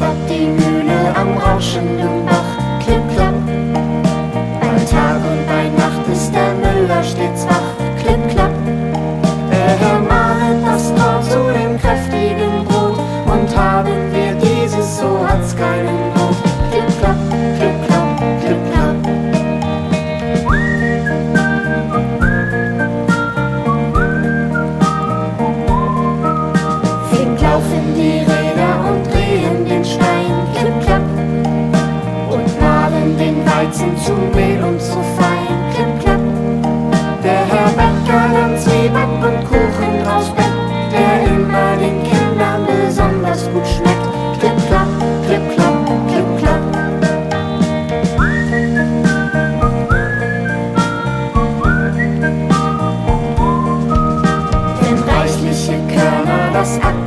klappert die Mühle am rauschenden Bach. Klipp, klapp. Bei Tag und bei Nacht ist der Müller stets wach. Klipp, klapp. Er mahlet das Tor zu dem kräftigen Brot. Und haben wir dieses, so hat's keinen Not. Klipp, klapp, klipp, klapp, klipp, klapp. Flink, in die Richtung. zu Mehl und zu fein. Klipp, der Herr Bäcker dann Zwieback und Kuchen aus Bett, der immer den Kindern besonders gut schmeckt. Klipp, klapp, klipp, klapp, klipp, klapp. Denn reichliche Körner, das Ab